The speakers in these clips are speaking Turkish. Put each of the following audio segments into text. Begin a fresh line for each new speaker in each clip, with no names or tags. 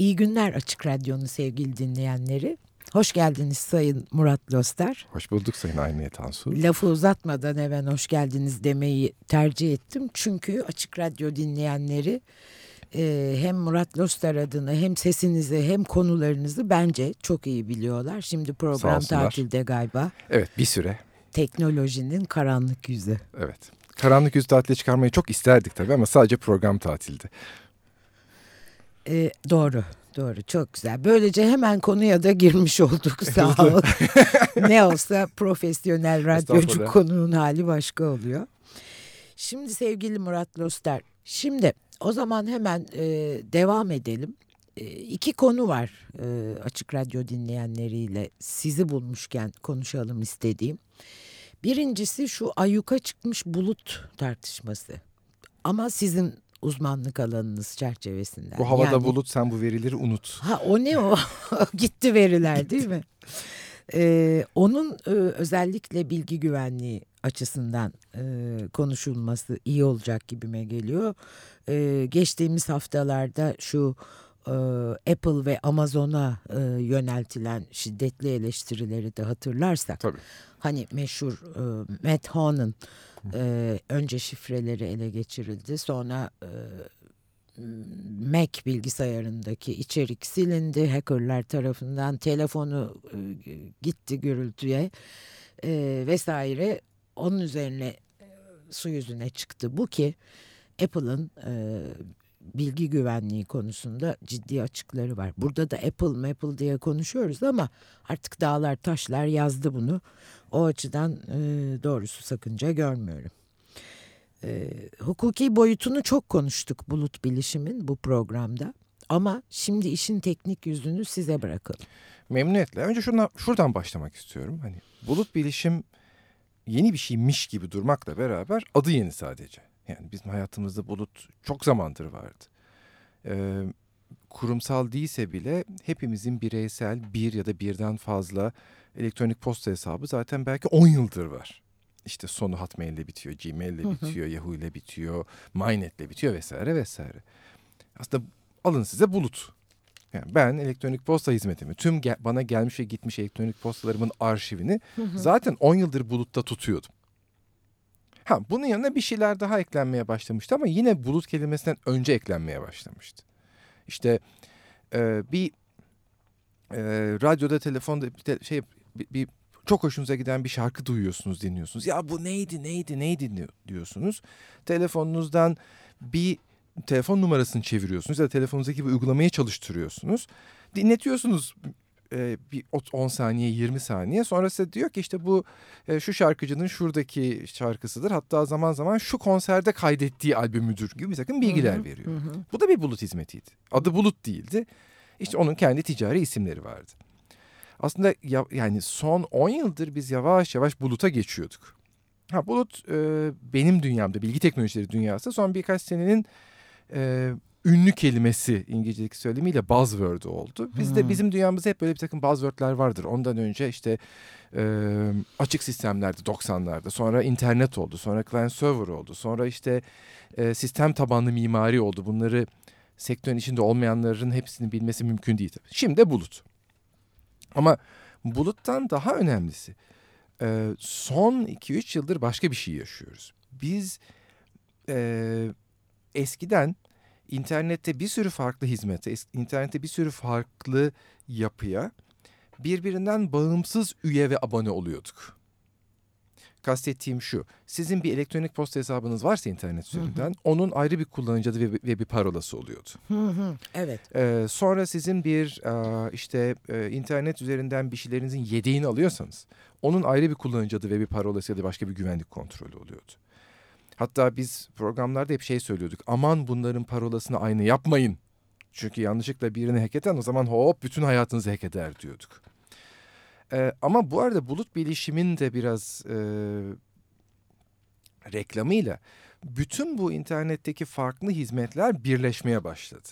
İyi günler Açık Radyo'nun sevgili dinleyenleri. Hoş geldiniz Sayın Murat Loster.
Hoş bulduk Sayın Aynıye Tansu.
Lafı uzatmadan hemen hoş geldiniz demeyi tercih ettim. Çünkü Açık Radyo dinleyenleri e, hem Murat Loster adına hem sesinizi hem konularınızı bence çok iyi biliyorlar. Şimdi program tatilde galiba.
Evet bir süre.
Teknolojinin karanlık yüzü.
Evet. Karanlık yüzü tatile çıkarmayı çok isterdik tabii ama sadece program tatilde.
E, doğru. Doğru çok güzel. Böylece hemen konuya da girmiş olduk sağ olun. ne olsa profesyonel radyocu konuğun hali başka oluyor. Şimdi sevgili Murat Loster. Şimdi o zaman hemen e, devam edelim. E, iki konu var e, Açık Radyo dinleyenleriyle sizi bulmuşken konuşalım istediğim. Birincisi şu ayyuka çıkmış bulut tartışması. Ama sizin uzmanlık alanınız çerçevesinde.
Bu havada yani, bulut sen bu verileri unut.
Ha o ne o? Gitti veriler değil mi? Ee, onun e, özellikle bilgi güvenliği açısından e, konuşulması iyi olacak gibime geliyor. E, geçtiğimiz haftalarda şu e, Apple ve Amazon'a e, yöneltilen şiddetli eleştirileri de hatırlarsak.
Tabii.
Hani meşhur e, Matt Hawn'ın e, önce şifreleri ele geçirildi sonra e, Mac bilgisayarındaki içerik silindi hackerlar tarafından telefonu e, gitti gürültüye e, vesaire. Onun üzerine e, su yüzüne çıktı bu ki Apple'ın e, bilgi güvenliği konusunda ciddi açıkları var. Burada da Apple Apple diye konuşuyoruz ama artık dağlar taşlar yazdı bunu. O açıdan e, doğrusu sakınca görmüyorum. E, hukuki boyutunu çok konuştuk bulut bilişimin bu programda. Ama şimdi işin teknik yüzünü size bırakalım.
Memnuniyetle. Önce şuradan, şuradan başlamak istiyorum. Hani bulut bilişim yeni bir şeymiş gibi durmakla beraber adı yeni sadece. Yani bizim hayatımızda bulut çok zamandır vardı. Ee, kurumsal değilse bile hepimizin bireysel bir ya da birden fazla elektronik posta hesabı zaten belki 10 yıldır var. İşte sonu Hotmail ile bitiyor, Gmail ile bitiyor, Yahoo ile bitiyor, MyNet ile bitiyor vesaire vesaire. Aslında alın size bulut. Yani ben elektronik posta hizmetimi, tüm gel bana gelmiş ve gitmiş elektronik postalarımın arşivini zaten 10 yıldır bulutta tutuyordum. Ha bunun yanına bir şeyler daha eklenmeye başlamıştı ama yine bulut kelimesinden önce eklenmeye başlamıştı. İşte e, bir e, radyoda telefonda te, şey bir, bir çok hoşunuza giden bir şarkı duyuyorsunuz, dinliyorsunuz. Ya bu neydi, neydi, neydi diyorsunuz. Telefonunuzdan bir telefon numarasını çeviriyorsunuz ya da telefonunuzdaki bir uygulamayı çalıştırıyorsunuz. Dinletiyorsunuz e, bir 10 saniye 20 saniye sonra size diyor ki işte bu e, şu şarkıcının şuradaki şarkısıdır hatta zaman zaman şu konserde kaydettiği albümüdür gibi bir takım bilgiler hı hı, veriyor. Hı. Bu da bir bulut hizmetiydi. Adı bulut değildi. İşte onun kendi ticari isimleri vardı. Aslında ya, yani son 10 yıldır biz yavaş yavaş buluta geçiyorduk. Ha bulut e, benim dünyamda bilgi teknolojileri dünyası son birkaç senenin e, ünlü kelimesi İngilizce'deki söylemiyle buzzword oldu. Bizde hmm. bizim dünyamızda hep böyle bir takım buzzwordler vardır. Ondan önce işte e, açık sistemlerdi 90'larda. Sonra internet oldu. Sonra client server oldu. Sonra işte e, sistem tabanlı mimari oldu. Bunları sektörün içinde olmayanların hepsini bilmesi mümkün değil tabii. Şimdi bulut. Ama buluttan daha önemlisi e, son 2-3 yıldır başka bir şey yaşıyoruz. Biz e, eskiden internette bir sürü farklı hizmete, internette bir sürü farklı yapıya birbirinden bağımsız üye ve abone oluyorduk. Kastettiğim şu, sizin bir elektronik posta hesabınız varsa internet üzerinden, hı hı. onun ayrı bir kullanıcı adı ve, ve bir parolası oluyordu.
Hı hı, evet.
Ee, sonra sizin bir işte internet üzerinden bir şeylerinizin yedeğini alıyorsanız, onun ayrı bir kullanıcı adı ve bir parolası ya da başka bir güvenlik kontrolü oluyordu. Hatta biz programlarda hep şey söylüyorduk. Aman bunların parolasını aynı yapmayın. Çünkü yanlışlıkla birini hack eden o zaman hop bütün hayatınızı hack eder diyorduk. Ee, ama bu arada bulut bilişimin de biraz e, reklamıyla bütün bu internetteki farklı hizmetler birleşmeye başladı.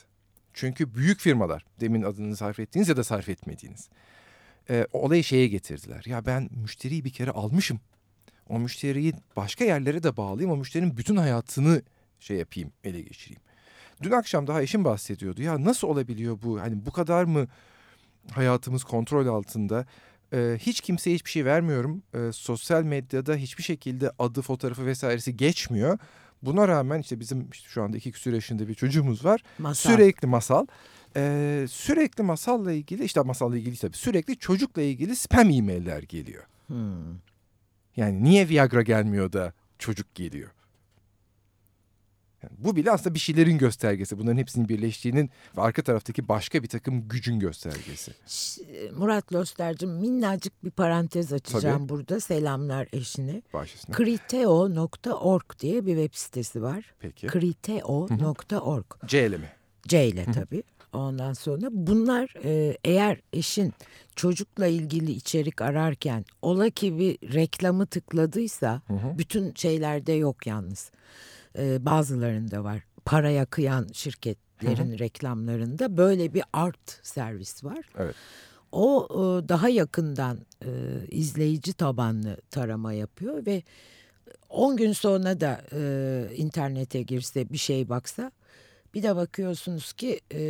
Çünkü büyük firmalar demin adını sarf ettiğiniz ya da sarf etmediğiniz e, olayı şeye getirdiler. Ya ben müşteriyi bir kere almışım o müşteriyi başka yerlere de bağlayayım. O müşterinin bütün hayatını şey yapayım, ele geçireyim. Dün akşam daha eşim bahsediyordu. Ya nasıl olabiliyor bu? Hani bu kadar mı hayatımız kontrol altında? Ee, hiç kimseye hiçbir şey vermiyorum. Ee, sosyal medyada hiçbir şekilde adı, fotoğrafı vesairesi geçmiyor. Buna rağmen işte bizim işte şu anda iki küsur yaşında bir çocuğumuz var.
Masal.
Sürekli masal. Ee, sürekli masalla ilgili işte masalla ilgili tabii sürekli çocukla ilgili spam e-mailler geliyor.
Hmm.
Yani niye Viagra gelmiyor da çocuk geliyor? Yani bu bile aslında bir şeylerin göstergesi. Bunların hepsinin birleştiğinin ve arka taraftaki başka bir takım gücün göstergesi.
Murat Loster'cığım minnacık bir parantez açacağım
Tabii.
burada. Selamlar eşine.
Başlasın.
Kriteo.org diye bir web sitesi var.
Peki.
Kriteo.org.
C ile mi?
C ile tabii. Ondan sonra bunlar e, eğer eşin çocukla ilgili içerik ararken ola ki bir reklamı tıkladıysa bütün şeylerde yok yalnız. E, bazılarında var. Paraya kıyan şirketlerin reklamlarında böyle bir art servis var.
Evet.
O e, daha yakından e, izleyici tabanlı tarama yapıyor ve 10 gün sonra da e, internete girse bir şey baksa bir de bakıyorsunuz ki e,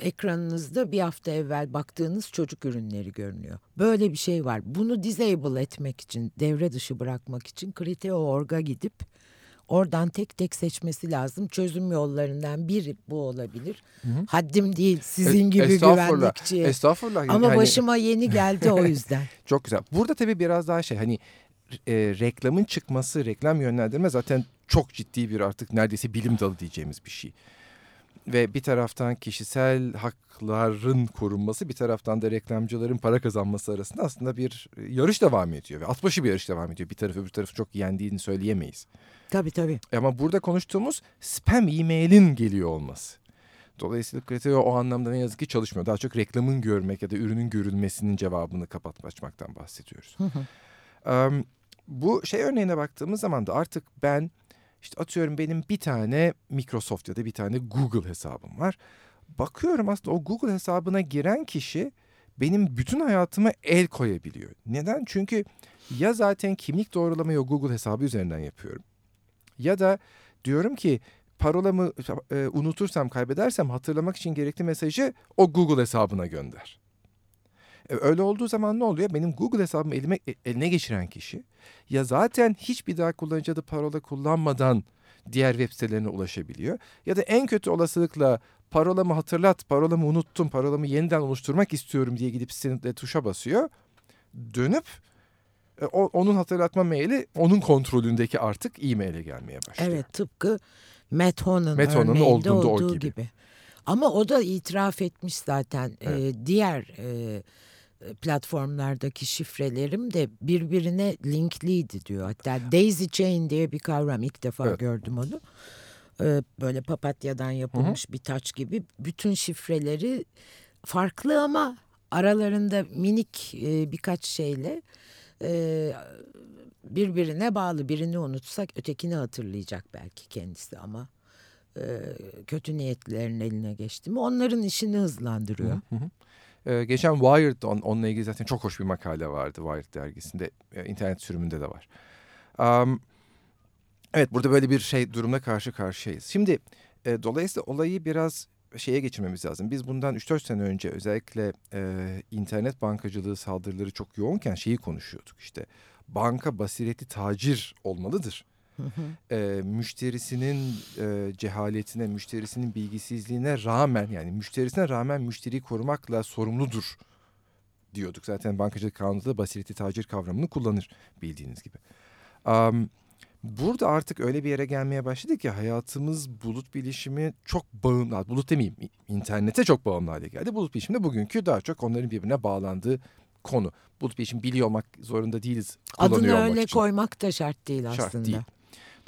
ekranınızda bir hafta evvel baktığınız çocuk ürünleri görünüyor. Böyle bir şey var. Bunu disable etmek için, devre dışı bırakmak için Kriteo.org'a gidip oradan tek tek seçmesi lazım. Çözüm yollarından biri bu olabilir. Haddim değil sizin
E-
gibi
estağfurullah.
güvenlikçiye.
Estağfurullah.
Ama
Yani
başıma yeni geldi o yüzden.
Çok güzel. Burada tabii biraz daha şey hani e, reklamın çıkması, reklam yönlendirme zaten çok ciddi bir artık neredeyse bilim dalı diyeceğimiz bir şey. Ve bir taraftan kişisel hakların korunması, bir taraftan da reklamcıların para kazanması arasında aslında bir e, yarış devam ediyor. Ve at başı bir yarış devam ediyor. Bir tarafı öbür tarafı çok yendiğini söyleyemeyiz.
tabii tabii.
Ama burada konuştuğumuz spam e-mailin geliyor olması. Dolayısıyla kriter o anlamda ne yazık ki çalışmıyor. Daha çok reklamın görmek ya da ürünün görülmesinin cevabını kapatmaktan bahsediyoruz. Em, bu şey örneğine baktığımız zaman da artık ben işte atıyorum benim bir tane Microsoft ya da bir tane Google hesabım var. Bakıyorum aslında o Google hesabına giren kişi benim bütün hayatıma el koyabiliyor. Neden? Çünkü ya zaten kimlik doğrulamayı o Google hesabı üzerinden yapıyorum. Ya da diyorum ki parolamı e, unutursam kaybedersem hatırlamak için gerekli mesajı o Google hesabına gönder. E, öyle olduğu zaman ne oluyor? Benim Google hesabımı elime, e, eline geçiren kişi ya zaten hiçbir daha kullanıcı adı parola kullanmadan diğer web sitelerine ulaşabiliyor. Ya da en kötü olasılıkla parolamı hatırlat, parolamı unuttum, parolamı yeniden oluşturmak istiyorum diye gidip sitenin tuşa basıyor. Dönüp e, o, onun hatırlatma maili onun kontrolündeki artık e-maile gelmeye başlıyor.
Evet tıpkı Matt Hon'un
Matt Hon'un
örneğinde
olduğunda o
olduğu
gibi.
gibi. Ama o da itiraf etmiş zaten.
Evet.
Ee, diğer e, platformlardaki şifrelerim de birbirine linkliydi diyor. Hatta daisy chain diye bir kavram ilk defa
Evet.
gördüm onu. Ee, böyle papatyadan yapılmış bir taç gibi bütün şifreleri farklı ama aralarında minik e, birkaç şeyle e, birbirine bağlı. Birini unutsak ötekini hatırlayacak belki kendisi ama e, kötü niyetlilerin eline geçti mi onların işini hızlandırıyor.
Ee, geçen Wired on, onunla ilgili zaten çok hoş bir makale vardı Wired dergisinde. Ee, internet sürümünde de var. Am, evet burada böyle bir şey durumla karşı karşıyayız. Şimdi e, dolayısıyla olayı biraz şeye geçirmemiz lazım. Biz bundan 3-4 sene önce özellikle e, internet bankacılığı saldırıları çok yoğunken şeyi konuşuyorduk. İşte banka basiretli tacir olmalıdır. E, müşterisinin e, cehaletine, müşterisinin bilgisizliğine rağmen yani müşterisine rağmen müşteriyi korumakla sorumludur diyorduk. Zaten bankacılık kanunu da basiretli tacir kavramını kullanır bildiğiniz gibi. Am, burada artık öyle bir yere gelmeye başladı ki hayatımız bulut bilişimi çok bağımlı, bulut demeyeyim internete çok bağımlı hale geldi. Bulut bilişimi de bugünkü daha çok onların birbirine bağlandığı konu. Bulut bilişim biliyor olmak zorunda değiliz.
Adını öyle
için.
koymak da şart değil
Şart
aslında.
değil.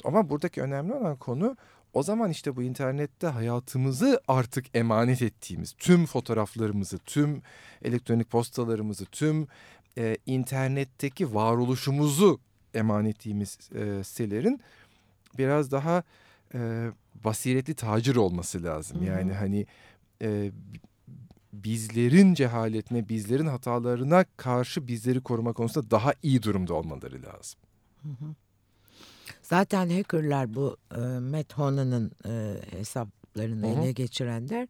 Ama buradaki önemli olan konu o zaman işte bu internette hayatımızı artık emanet ettiğimiz tüm fotoğraflarımızı, tüm elektronik postalarımızı, tüm e, internetteki varoluşumuzu emanet ettiğimiz e, sitelerin biraz daha e, basiretli tacir olması lazım.
Hı hı.
Yani hani e, bizlerin cehaletine, bizlerin hatalarına karşı bizleri koruma konusunda daha iyi durumda olmaları lazım.
Zaten hackerlar bu e, Matt Honon'un e, hesap hesaplarını
Hı hı.
ele geçirenler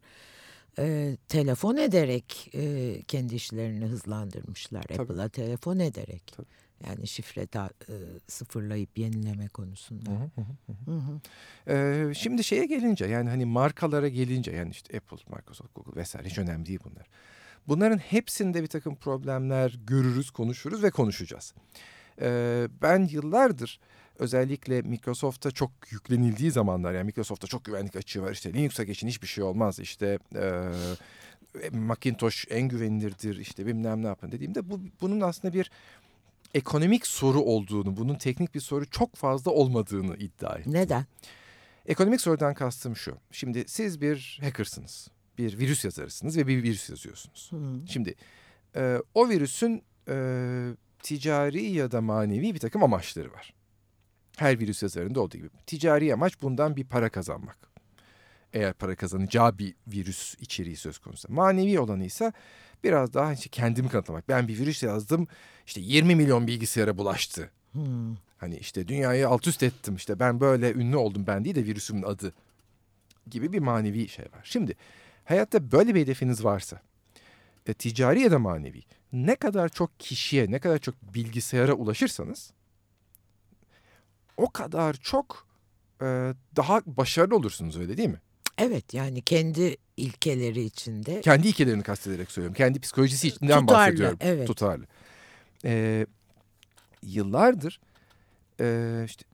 e, telefon ederek e, kendi işlerini hızlandırmışlar. Apple'a telefon ederek.
Tabii.
Yani şifre da, e, sıfırlayıp yenileme konusunda.
Hı hı hı hı.
Hı hı.
Ee, şimdi şeye gelince yani hani markalara gelince yani işte Apple, Microsoft, Google vesaire hiç önemli değil bunlar. Bunların hepsinde bir takım problemler görürüz, konuşuruz ve konuşacağız. Ee, ben yıllardır özellikle Microsoft'a çok yüklenildiği zamanlar yani Microsoft'ta çok güvenlik açığı var işte Linux'a geçin hiçbir şey olmaz işte e, Macintosh en güvenilirdir işte bilmem ne yapın dediğimde bu bunun aslında bir ekonomik soru olduğunu, bunun teknik bir soru çok fazla olmadığını iddia ettim.
Neden?
Ekonomik sorudan kastım şu. Şimdi siz bir hackersınız. Bir virüs yazarısınız ve bir virüs yazıyorsunuz.
Hı.
Şimdi e, o virüsün e, ticari ya da manevi bir takım amaçları var. Her virüs yazarında olduğu gibi. Ticari amaç bundan bir para kazanmak. Eğer para kazanacağı bir virüs içeriği söz konusu. Manevi olanı ise biraz daha işte kendimi kanıtlamak. Ben bir virüs yazdım işte 20 milyon bilgisayara bulaştı.
Hı.
Hani işte dünyayı alt üst ettim işte ben böyle ünlü oldum ben değil de virüsümün adı gibi bir manevi şey var. Şimdi hayatta böyle bir hedefiniz varsa e, ticari ya da manevi ne kadar çok kişiye ne kadar çok bilgisayara ulaşırsanız o kadar çok e, daha başarılı olursunuz öyle değil mi?
Evet yani kendi ilkeleri içinde
Kendi ilkelerini kastederek söylüyorum. Kendi psikolojisi içinden
Tutarlı,
bahsediyorum.
evet.
Tutarlı. Ee, yıllardır e, işte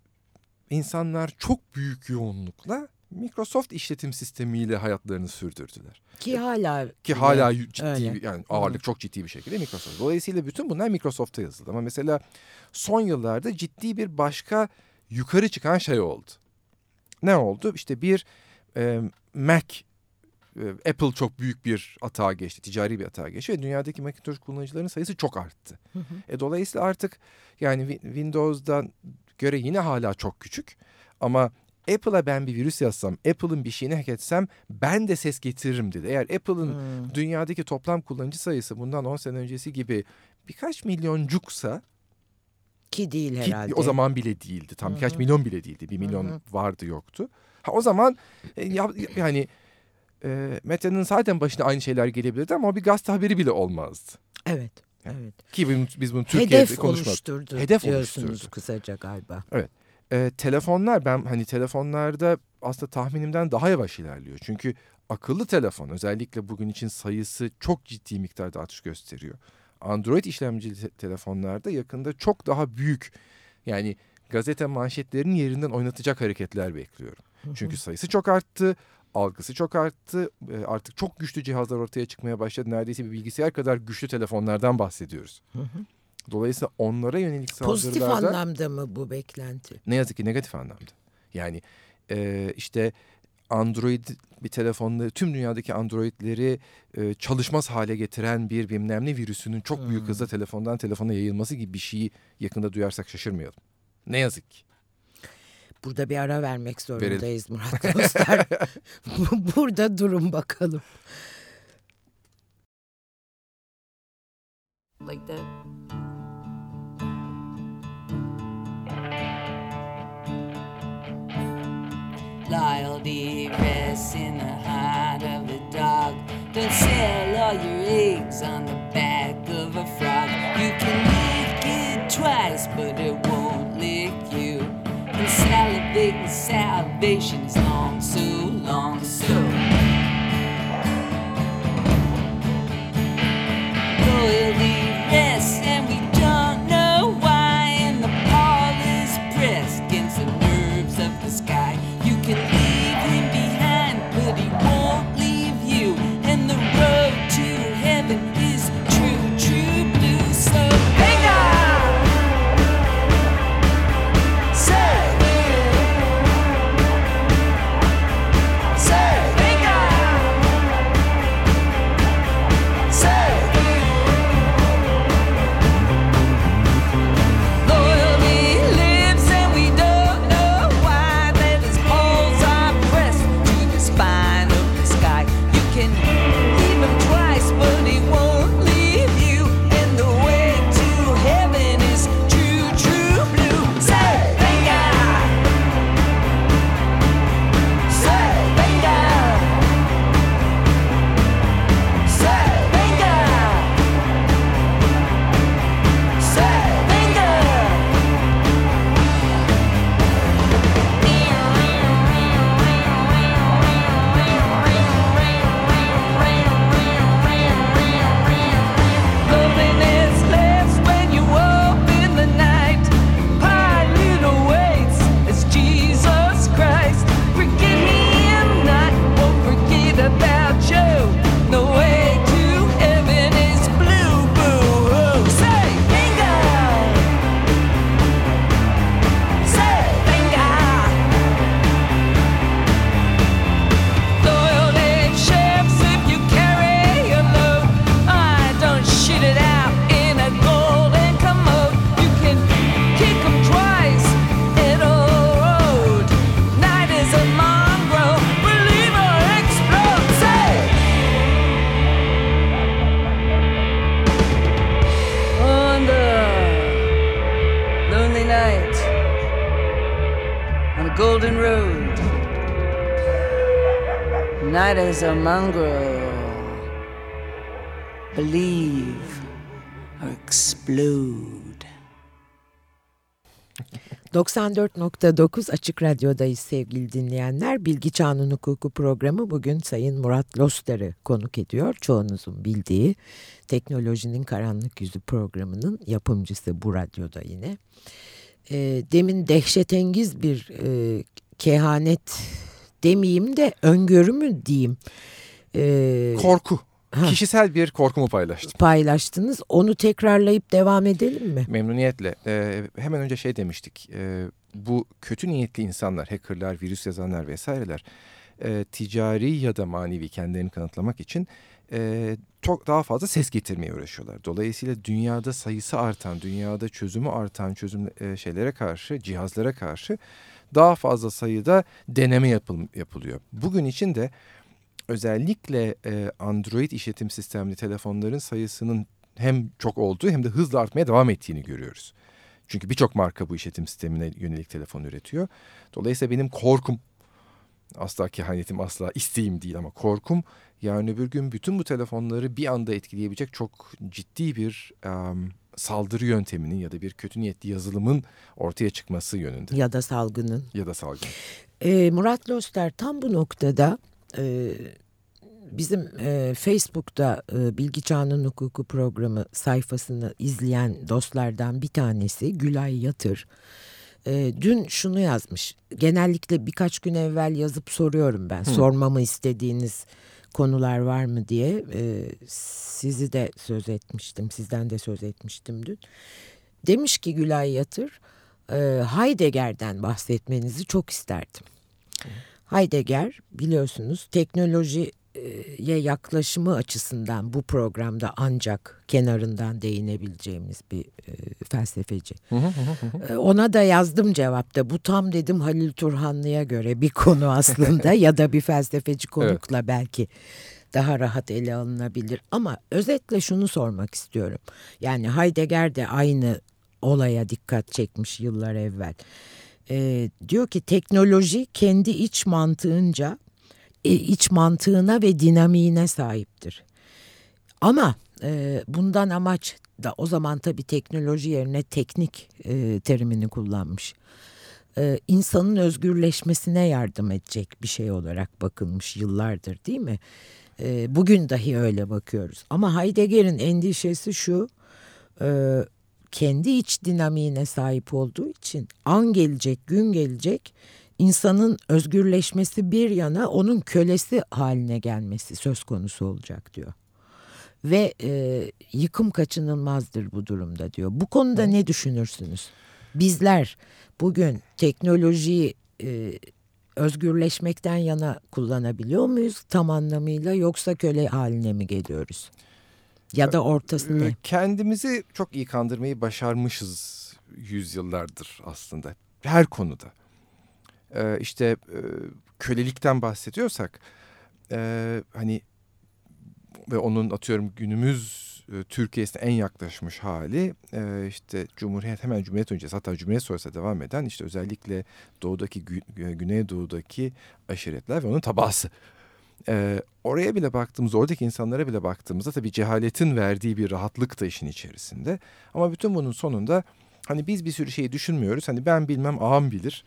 insanlar çok büyük yoğunlukla Microsoft işletim sistemiyle hayatlarını sürdürdüler.
ki hala
Ki hala ciddi
öyle.
bir, yani ağırlık çok ciddi bir şekilde Microsoft. Dolayısıyla bütün bunlar Microsoft'ta yazıldı. Ama mesela son yıllarda ciddi bir başka yukarı çıkan şey oldu. Ne oldu? İşte bir e, Mac e, Apple çok büyük bir atağa geçti. Ticari bir atağa geçti ve dünyadaki Macintosh kullanıcılarının sayısı çok arttı.
Hı hı.
E, dolayısıyla artık yani Win- Windows'dan göre yine hala çok küçük. Ama Apple'a ben bir virüs yazsam, Apple'ın bir şeyini hack etsem ben de ses getiririm dedi. Eğer Apple'ın
Hı.
dünyadaki toplam kullanıcı sayısı bundan 10 sene öncesi gibi birkaç milyoncuksa
ki değil
ki
herhalde.
o zaman bile değildi. Tam
Hı
birkaç
hı.
milyon bile değildi. Bir milyon
hı.
vardı yoktu. Ha o zaman e, ya- yani e, Meta'nın zaten başına aynı şeyler gelebilirdi ama bir gazete haberi bile olmazdı.
Evet.
Yani
Evet.
Ki biz, biz bunu Türkiye'de
Hedef
konuşmadık.
oluşturdu
Hedef
diyorsunuz
oluşturdu.
kısaca galiba.
E, telefonlar ben hani telefonlarda aslında tahminimden daha yavaş ilerliyor. Çünkü akıllı telefon özellikle bugün için sayısı çok ciddi miktarda artış gösteriyor. Android işlemcili te- telefonlarda yakında çok daha büyük yani gazete manşetlerinin yerinden oynatacak hareketler bekliyorum. Çünkü sayısı çok arttı, algısı çok arttı. E, artık çok güçlü cihazlar ortaya çıkmaya başladı. Neredeyse bir bilgisayar kadar güçlü telefonlardan bahsediyoruz.
Hı hı.
Dolayısıyla onlara yönelik
Pozitif
saldırılarda...
anlamda mı bu beklenti?
Ne yazık ki negatif anlamda. Yani e, işte Android bir telefonda tüm dünyadaki Android'leri e, çalışmaz hale getiren bir bilmem ne virüsünün çok büyük
Hmm.
hızla telefondan telefona yayılması gibi bir şeyi yakında duyarsak şaşırmayalım. Ne yazık ki.
Burada bir ara vermek zorundayız Murat Dostlar. Bu- Burada durun bakalım.
like that. Loyalty rests in the heart of a dog. Don't sell all your eggs on the back of a frog. You can lick it twice, but it won't lick you. And salivating salvation is golden road. Night as a mongrel. Believe or explode.
94.9 Açık Radyo'dayız sevgili dinleyenler. Bilgi Çağının Hukuku programı bugün Sayın Murat Loster'ı konuk ediyor. Çoğunuzun bildiği Teknolojinin Karanlık Yüzü programının yapımcısı bu radyoda yine. E, demin dehşetengiz bir e, kehanet demeyeyim de öngörü mü diyeyim. E,
Korku.
Ha.
Kişisel bir korkumu paylaştım.
paylaştınız. Onu tekrarlayıp devam edelim mi?
Memnuniyetle. Ee, hemen önce şey demiştik. e, bu kötü niyetli insanlar, hackerlar, virüs yazanlar vesaireler e, ticari ya da manevi kendilerini kanıtlamak için e, çok daha fazla ses getirmeye uğraşıyorlar. Dolayısıyla dünyada sayısı artan, dünyada çözümü artan çözüm e, şeylere karşı, cihazlara karşı daha fazla sayıda deneme yapıl, yapılıyor. Bugün için de özellikle e, Android işletim sistemli telefonların sayısının hem çok olduğu hem de hızla artmaya devam ettiğini görüyoruz. Çünkü birçok marka bu işletim sistemine yönelik telefon üretiyor. Dolayısıyla benim korkum asla kehanetim asla isteğim değil ama korkum yarın öbür gün bütün bu telefonları bir anda etkileyebilecek çok ciddi bir em, saldırı yönteminin ya da bir kötü niyetli yazılımın ortaya çıkması yönünde
Ya da salgının.
ya da salgın.
E, Murat Loster tam bu noktada e, bizim e, Facebook'ta e, Bilgi Çağının Hukuku programı sayfasını izleyen dostlardan bir tanesi Gülay Yatır. E, dün şunu yazmış. Genellikle birkaç gün evvel yazıp soruyorum ben. Sormamı istediğiniz konular var mı diye. E, sizi de söz etmiştim. Sizden de söz etmiştim dün. Demiş ki Gülay Yatır, e, Heidegger'den bahsetmenizi çok isterdim. Heidegger biliyorsunuz teknolojiye yaklaşımı açısından bu programda ancak kenarından değinebileceğimiz bir e, felsefeci. E, Ona da yazdım cevapta. Bu tam dedim Halil Turhanlı'ya göre bir konu aslında ya da bir felsefeci konukla belki daha rahat ele alınabilir. Ama özetle şunu sormak istiyorum. Yani Heidegger de aynı olaya dikkat çekmiş yıllar evvel. E, diyor ki teknoloji kendi iç mantığınca iç mantığına ve dinamiğine sahiptir. Ama e, bundan amaç da o zaman tabii teknoloji yerine teknik e, terimini kullanmış. E, insanın özgürleşmesine yardım edecek bir şey olarak bakılmış yıllardır değil mi? E, bugün dahi öyle bakıyoruz. Ama Heidegger'in endişesi şu, e, kendi iç dinamiğine sahip olduğu için an gelecek, gün gelecek insanın özgürleşmesi bir yana onun kölesi haline gelmesi söz konusu olacak diyor. Ve e, yıkım kaçınılmazdır bu durumda diyor. Bu konuda ne düşünürsünüz? Bizler bugün teknolojiyi e, özgürleşmekten yana kullanabiliyor muyuz tam anlamıyla yoksa köle haline mi geliyoruz? Ya da ortası ne?
Ee, Kendimizi çok iyi kandırmayı başarmışız yüzyıllardır aslında. Her konuda. Ee, işte e, kölelikten bahsediyorsak e, hani ve onun atıyorum günümüz e, Türkiye'sine en yaklaşmış hali e, işte Cumhuriyet hemen Cumhuriyet öncesi hatta Cumhuriyet sonrasında devam eden işte özellikle doğudaki Gü- Güneydoğu'daki aşiretler ve onun tabası. Oraya bile baktığımızda, oradaki insanlara bile baktığımızda tabii cehaletin verdiği bir rahatlık da işin içerisinde. Ama bütün bunun sonunda hani biz bir sürü şeyi düşünmüyoruz. Hani ben bilmem ağam bilir.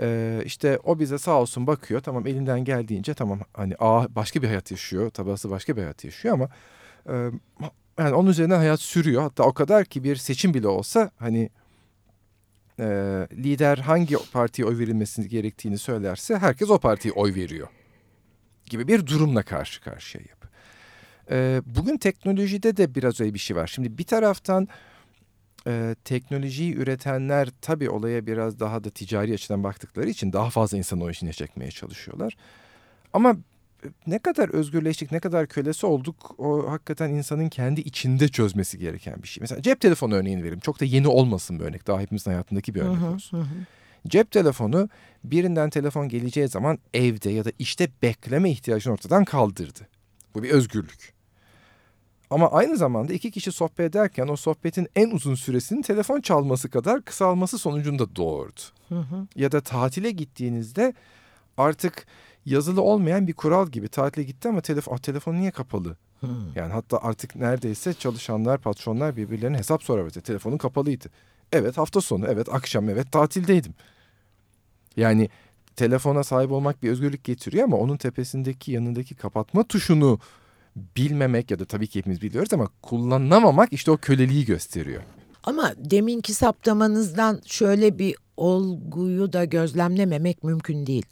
Ee, işte o bize sağ olsun bakıyor. Tamam elinden geldiğince tamam hani ağa başka bir hayat yaşıyor. Tabası başka bir hayat yaşıyor ama e, yani onun üzerinden hayat sürüyor. Hatta o kadar ki bir seçim bile olsa hani e, lider hangi partiye oy verilmesi gerektiğini söylerse herkes o partiye oy veriyor gibi bir durumla karşı karşıyayım. Ee, bugün teknolojide de biraz öyle bir şey var. Şimdi bir taraftan e, teknolojiyi üretenler tabii olaya biraz daha da ticari açıdan baktıkları için daha fazla insanı o işine çekmeye çalışıyorlar. Ama ne kadar özgürleştik, ne kadar kölesi olduk o hakikaten insanın kendi içinde çözmesi gereken bir şey. Mesela cep telefonu örneğini vereyim. Çok da yeni olmasın bir örnek. Daha hepimizin hayatındaki bir örnek olsun. Cep telefonu birinden telefon geleceği zaman evde ya da işte bekleme ihtiyacını ortadan kaldırdı. Bu bir özgürlük. Ama aynı zamanda iki kişi sohbet ederken o sohbetin en uzun süresinin telefon çalması kadar kısalması sonucunda doğurdu.
Hı hı.
Ya da tatile gittiğinizde artık yazılı olmayan bir kural gibi tatile gitti ama telefon, telefon niye kapalı?
Hı.
Yani hatta artık neredeyse çalışanlar, patronlar birbirlerine hesap sorar. Telefonun kapalıydı. Evet hafta sonu, evet akşam, evet tatildeydim. Yani telefona sahip olmak bir özgürlük getiriyor ama onun tepesindeki yanındaki kapatma tuşunu bilmemek ya da tabii ki hepimiz biliyoruz ama kullanamamak işte o köleliği gösteriyor.
Ama deminki saptamanızdan şöyle bir olguyu da gözlemlememek mümkün değil.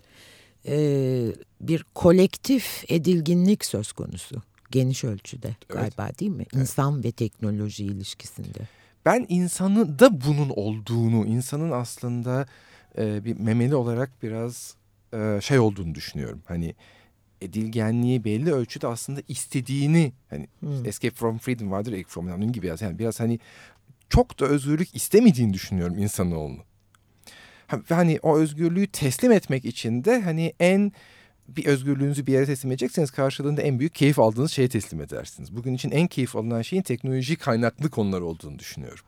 Ee, bir kolektif edilginlik söz konusu geniş ölçüde galiba değil mi? İnsan ve teknoloji ilişkisinde.
Ben insanı da bunun olduğunu, insanın aslında e, bir memeli olarak biraz e, şey olduğunu düşünüyorum. Hani edilgenliği belli ölçüde aslında istediğini hani
Hmm.
Escape from Freedom vardır Escape from onun gibi biraz yani biraz hani çok da özgürlük istemediğini düşünüyorum insanoğlunu. Ve Hani o özgürlüğü teslim etmek için de hani en bir özgürlüğünüzü bir yere teslim edecekseniz karşılığında en büyük keyif aldığınız şeye teslim edersiniz. Bugün için en keyif alınan şeyin teknoloji kaynaklı konular olduğunu düşünüyorum.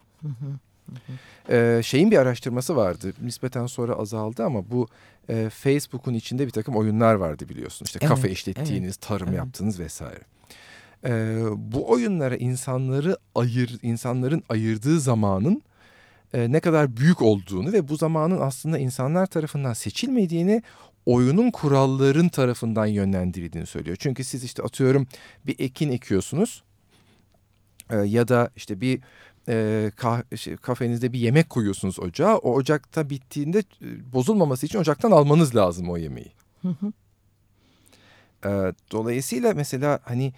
Ee, şeyin bir araştırması vardı. Nispeten sonra azaldı ama bu e, Facebook'un içinde bir takım oyunlar vardı biliyorsun. İşte kafe
Evet,
işlettiğiniz, tarım
evet.
yaptığınız vesaire. Ee, bu oyunlara insanları ayır, insanların ayırdığı zamanın e, ne kadar büyük olduğunu ve bu zamanın aslında insanlar tarafından seçilmediğini oyunun kuralların tarafından yönlendirildiğini söylüyor. Çünkü siz işte atıyorum bir ekin ekiyorsunuz e, ya da işte bir e, kah- şey, kafenizde bir yemek koyuyorsunuz ocağa. O ocakta bittiğinde e, bozulmaması için ocaktan almanız lazım o yemeği.
Hı hı.
E, dolayısıyla mesela hani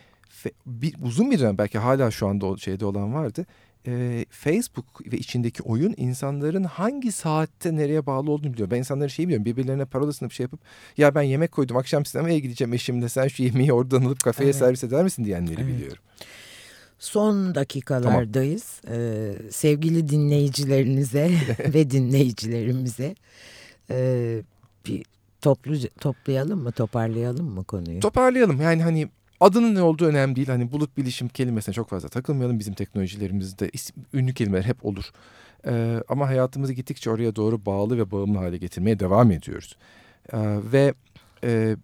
bir, uzun bir dönem belki hala şu anda o şeyde olan vardı. E, Facebook ve içindeki oyun insanların hangi saatte nereye bağlı olduğunu biliyor. Ben insanların şeyi biliyorum birbirlerine parolasını bir şey yapıp ya ben yemek koydum akşam sinemaya gideceğim eşimle sen şu yemeği oradan alıp kafeye
Evet.
servis eder misin diyenleri
Evet.
biliyorum.
Son dakikalardayız. Ee, sevgili dinleyicilerinize ve dinleyicilerimize e, bir toplu toplayalım mı, toparlayalım mı konuyu?
Toparlayalım yani hani adının ne olduğu önemli değil. Hani bulut bilişim kelimesine çok fazla takılmayalım. Bizim teknolojilerimizde is- ünlü kelimeler hep olur. Ee, ama hayatımızı gittikçe oraya doğru bağlı ve bağımlı hale getirmeye devam ediyoruz. Ee, ve e,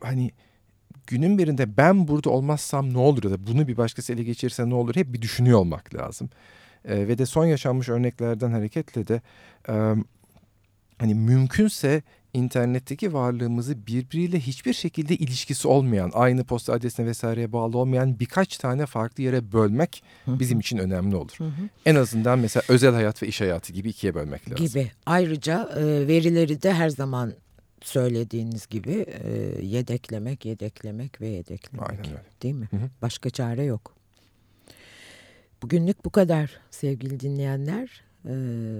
hani günün birinde ben burada olmazsam ne olur ya da bunu bir başkası ele geçirirse ne olur hep bir düşünüyor olmak lazım. Ee, ve de son yaşanmış örneklerden hareketle de e, hani mümkünse internetteki varlığımızı birbiriyle hiçbir şekilde ilişkisi olmayan, aynı posta adresine vesaireye bağlı olmayan birkaç tane farklı yere bölmek bizim için önemli olur.
Hı hı.
En azından mesela özel hayat ve iş hayatı gibi ikiye bölmek lazım.
gibi. Ayrıca e, verileri de her zaman söylediğiniz gibi e, yedeklemek, yedeklemek ve yedeklemek.
Aynen öyle.
Değil mi?
Hı hı.
Başka çare yok. Bugünlük bu kadar sevgili dinleyenler. E,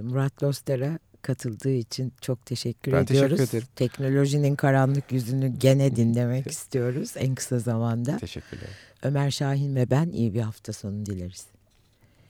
Murat Loster'a katıldığı için çok teşekkür
Ben teşekkür
ediyoruz.
ederim.
Teknolojinin karanlık yüzünü gene dinlemek istiyoruz en kısa zamanda.
Teşekkürler.
Ömer Şahin ve ben iyi bir hafta sonu dileriz.